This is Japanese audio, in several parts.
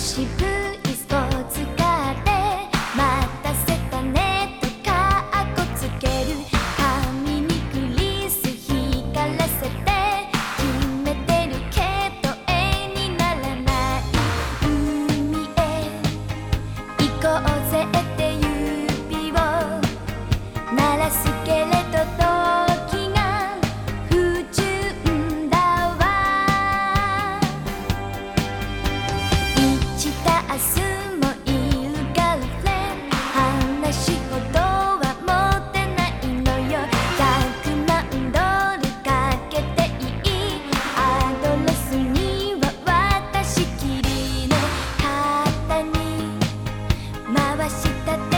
しぶした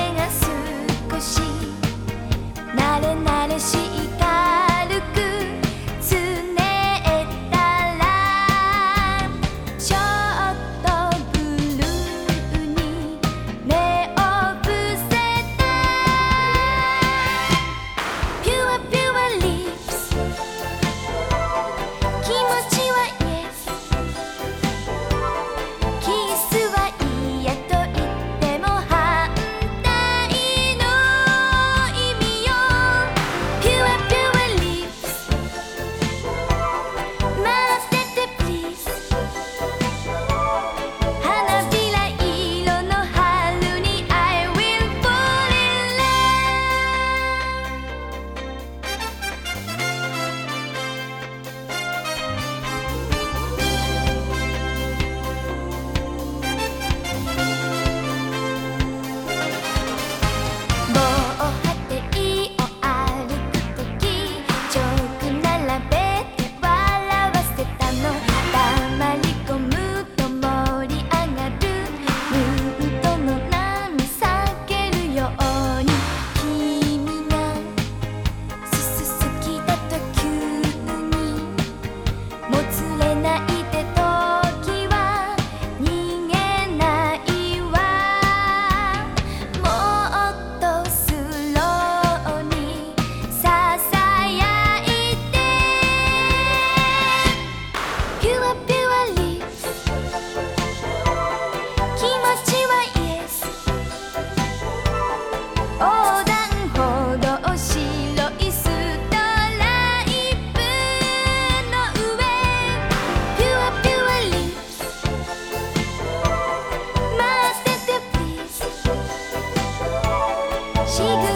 几个